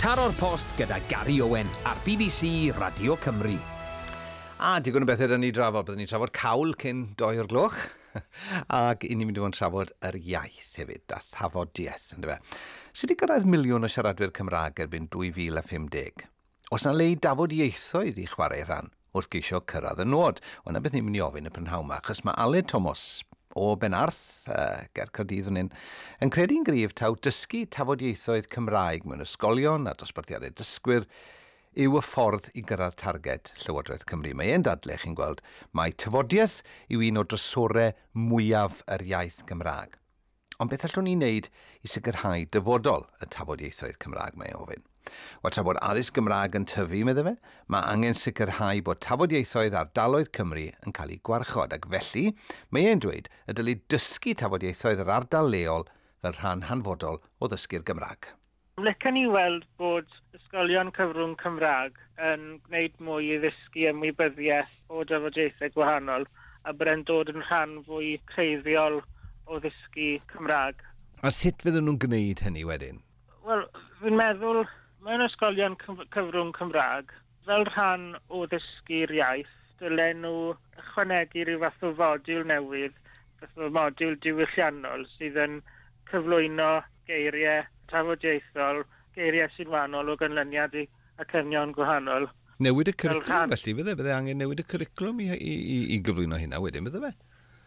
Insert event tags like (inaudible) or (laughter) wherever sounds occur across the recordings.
Taro'r post gyda Gary Owen ar BBC Radio Cymru. A digon o bethau dyn ni drafod. Byddwn ni'n trafod cawl cyn doi o'r gloch. (laughs) Ac i ni'n mynd i fod yn trafod yr iaith hefyd, a thafodiaeth, ynddo fe. Sut i gyrraedd miliwn o siaradwyr Cymraeg erbyn 2050? Os na le i dafod ieithoedd i chwarae rhan wrth geisio cyrraedd y nod. Ond beth ni'n mynd i ofyn y prynhawn yma, achos mae Aled Thomas, o Benarth, uh, ger Cyrdydd yn un, yn credu'n grif taw dysgu tafodieithoedd Cymraeg mewn ysgolion a dosbarthiadau dysgwyr yw y ffordd i gyrraedd targed Llywodraeth Cymru. Mae e'n dadle chi'n gweld mae tyfodiaeth yw un o drysorau mwyaf yr iaith Gymraeg. Ond beth allwn ni wneud i sicrhau dyfodol y tafodieithoedd Cymraeg mae e ofyn? Wel, tra bod addysg Gymraeg yn tyfu, meddwl fe, mae angen sicrhau bod tafodieithoedd ardaloedd Cymru yn cael ei gwarchod ac felly mae e'n dweud y dylai dysgu tafodieithoedd yr ardal leol fel rhan hanfodol o ddysgu'r Gymraeg. Lecen ni weld bod ysgolion cyfrwng Cymraeg yn gwneud mwy i ddysgu ymwybyddiaeth o dyfodiaethau gwahanol a bod e'n dod yn rhan fwy creiddiol o ddysgu Cymraeg. A sut fydden nhw'n gwneud hynny wedyn? Wel, fi'n meddwl mewn ysgolion cyfrwng Cymraeg, fel rhan o ddysgu'r iaith, dylen nhw ychwanegu rhyw fath o fodiwl newydd, fath o modiwl diwylliannol sydd yn cyflwyno geiriau tafodieithol, geiriau sy'n wahanol o gynlyniad i acenion gwahanol. Newid y cwricwlwm felly, bydde? Bydde angen newid y cwricwlwm i, i, i, i gyflwyno hynna wedyn, bydde fe?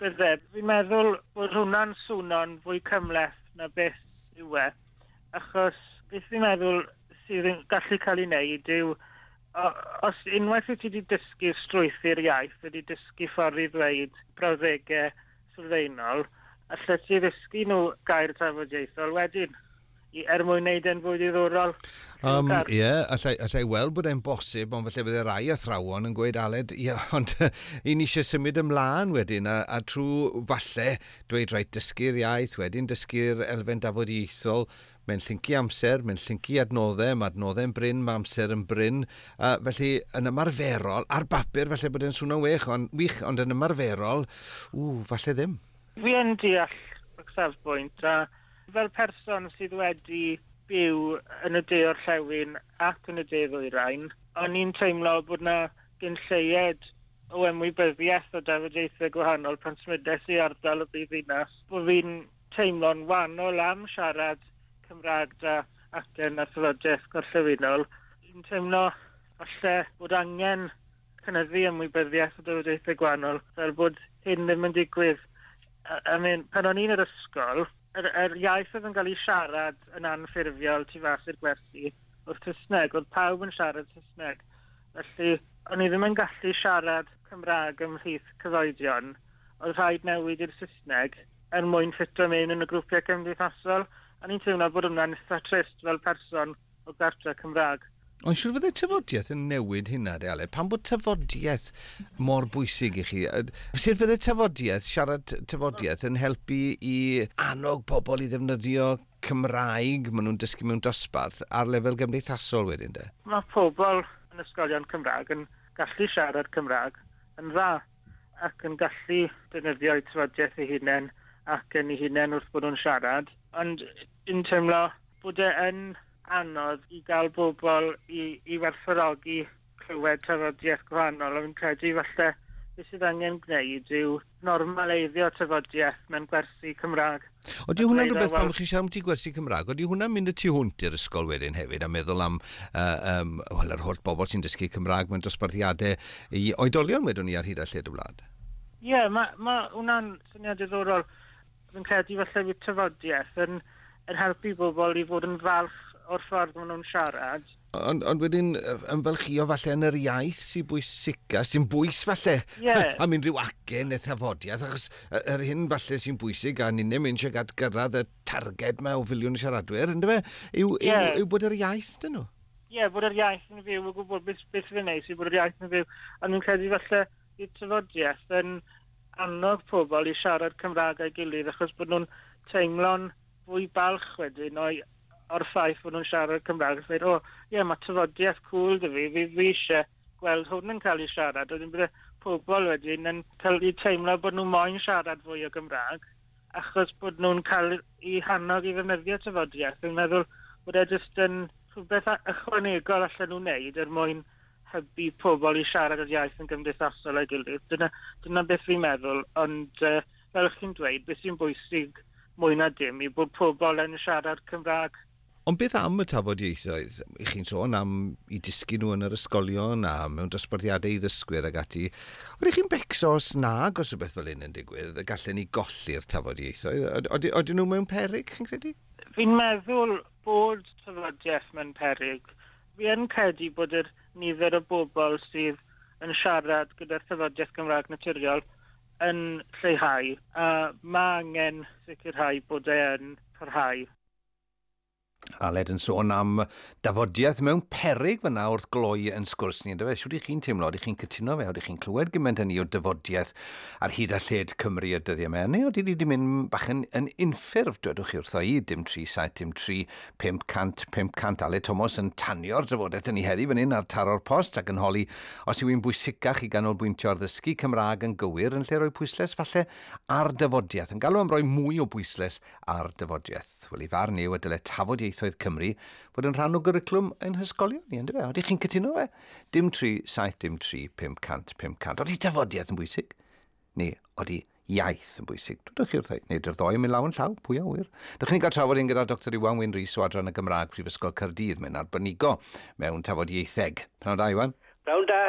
Bydde. Fi'n meddwl bod hwnna'n swno'n fwy cymleth na beth yw e. Achos beth fi'n meddwl sydd yn gallu cael ei wneud yw, os unwaith wyt ti wedi dysgu strwythu'r iaith, wedi dysgu ffordd i ddweud brawddegau sylfaenol, allai ti ddysgu nhw gair tafodiaethol wedyn i er mwyn wneud e'n fwy ddiddorol. Um, Ie, yeah, allai, allai weld bod e'n bosib, ond felly bydde rai athrawon yn gweud aled, ie, yeah, (laughs) ond i ni eisiau symud ymlaen wedyn, a, a trwy falle dweud rhaid dysgu'r iaith wedyn, dysgu'r elfen dafodieithol, Mae'n llyncu amser, mae'n llyncu adnoddau, mae adnoddau'n bryn, mae amser yn bryn. Uh, felly, yn ymarferol, ar bapur, falle bod e'n swno wych, on, wych, ond yn ymarferol, ww, falle ddim. Fi yn deall y safbwynt, a fel person sydd wedi byw yn y de o'r llewn ac yn y de ddwyrain, o'n i'n teimlo bod na gynlleied o ymwybyddiaeth o dafodieithau gwahanol pan smides i ardal y bydd bod fi'n teimlo'n wahanol am siarad Cymraeg a acen a'r llywodraeth gorllewinol, dwi'n teimlo falle bod angen cynyddu ymwybyddiaeth o dywodaethau gwahanol fel bod hyn ddim yn digwydd. I, I mean, pan o'n i'n yr ysgol, yr, yr iaith oedd yn cael ei siarad yn anffurfiol tu fas i'r gwersi o'r Saesneg, oedd pawb yn siarad Saesneg. Felly, o'n i ddim yn gallu siarad Cymraeg ymhlith cyfoedion, oedd rhaid newid i'r Saesneg er mwyn ffitio mewn yn y grwpiau cymdeithasol a ni'n teimlo bod hwnna'n eitha trist fel person o gartre Cymraeg. Ond siwr fyddai tyfodiaeth yn newid hynna, de Ale? Pan bod tyfodiaeth mor bwysig i chi? Sut fyddai tyfodiaeth, siarad tyfodiaeth, yn helpu i annog pobl i ddefnyddio Cymraeg maen nhw'n dysgu mewn dosbarth ar lefel gymdeithasol wedyn, de? Mae pobl yn ysgolion Cymraeg yn gallu siarad Cymraeg yn dda ac yn gallu defnyddio'u tyfodiaeth eu hunain ac yn ei hunain wrth bod nhw'n siarad. Ond yn teimlo bod e yn anodd i gael bobl i, i werthfarogi clywed tafodiaeth gwahanol, ond fi'n credu falle beth sydd angen gwneud yw normaleiddio tafodiaeth mewn gwersi Cymraeg. Oeddi hwnna'n rhywbeth pan chi siarad amdani gwersi Cymraeg, oeddi hwnna'n mynd y tu hwnt i'r ysgol wedyn hefyd a meddwl am uh, um, well, yr holl bobl sy'n dysgu Cymraeg mewn dosbarthiadau i oedolion wedyn ni ar hyd a lled y wlad? Ie, yeah, mae ma hwnna'n syniad diddorol fi'n credu falle bydd tyfodiaeth yn, yn helpu bobl i fod yn falch o'r ffordd maen nhw'n siarad. Ond on wedyn, ymfalchio falle yn yr iaith sy'n bwysica, sy'n bwys falle yeah. (laughs) am unrhyw agen neu thafodiaeth, achos yr hyn falle sy'n bwysig a ni'n mynd eisiau gad gyrraedd y targed mae o filiwn siaradwyr, ynddo fe, yw, yeah. yw, yw bod yr iaith dyn nhw? Ie, yeah, bod yr iaith yn fyw, o gwybod beth, beth fy'n neis i bod yr iaith yn fyw, a nhw'n credu falle i'r tyfodiaeth yn, annog pobl i siarad Cymraeg a'i gilydd achos bod nhw'n teimlo'n fwy balch wedyn o'i o'r ffaith bod nhw'n siarad Cymraeg a dweud, o, ie, yeah, mae tyfodiaeth cwl dy fi, fi, fi eisiau gweld hwn yn cael ei siarad. Oedden bydde pobl wedyn yn cael ei teimlo bod nhw'n moyn siarad fwy o Gymraeg achos bod nhw'n cael ei hannog i ddefnyddio tyfodiaeth. Dwi'n meddwl bod e jyst yn rhywbeth ychwanegol allan nhw'n neud er mwyn hybu pobl i siarad yr iaith yn gymdeithasol a'i gilydd. Dyna, dyna beth fi'n meddwl, ond uh, fel ych chi'n dweud, beth sy'n bwysig mwy na dim i bod pobl yn siarad Cymraeg. Ond beth am y tafodieithoedd? I chi'n sôn am i disgyn nhw yn yr ysgolion a mewn dosbarthiadau i ddysgwyr ag ati. Oedden chi'n becso os nag os beth fel hyn yn digwydd, y gallen ni golli'r tafodieithoedd? Oedden nhw mewn peryg, chi'n credu? Fi'n meddwl bod tafodiaeth mewn peryg. Fi yn credu bod yr er nifer o bobl sydd yn siarad gyda'r Llyfodiaeth Gymraeg Naturiol yn lleihau, a mae angen sicrhau bod e yn parhau. Aled yn sôn am dafodiaeth mewn perig fyna wrth gloi yn sgwrs ni. Dyfe, siwr i chi'n teimlo, ydych chi'n cytuno fe, ydych chi'n clywed gymaint yn ni o dafodiaeth ar hyd a lled Cymru y dyddiau me, neu oeddi wedi mynd bach yn, yn unffurf, dwedwch chi wrtho i, dim 3, 7, dim 3, 500, 500. Ale Thomas yn tanio'r drafodaeth yn ei heddi fan hyn ar taro'r post ac yn holi os yw i'n bwysicach i ganolbwyntio ar ddysgu Cymraeg yn gywir yn lle roi pwysles falle ar dyfodiaeth, yn galw am roi mwy o bwysles ar dyfodiaeth. Wel, i farn yw y dyle tafodiaeth Ieithoedd Cymru fod yn rhan o gyriclwm yn hysgolion ni, ynddo fe? Oeddi chi'n cytuno fe? Dim 3, 7, dim 3, 500, 500. Oeddi dyfodiaeth yn bwysig? Neu oeddi iaith yn bwysig. Dwydwch chi wrthau, neu dy'r ddoi yn mynd law yn llaw, pwy a wir. Dych chi'n cael trafod un gyda Dr Iwan Wyn Rhys o Adran y Gymraeg Prifysgol Cyrdydd, mae'n arbenigo mewn tafod ieitheg. Pnawn da, Iwan? Pnawn da.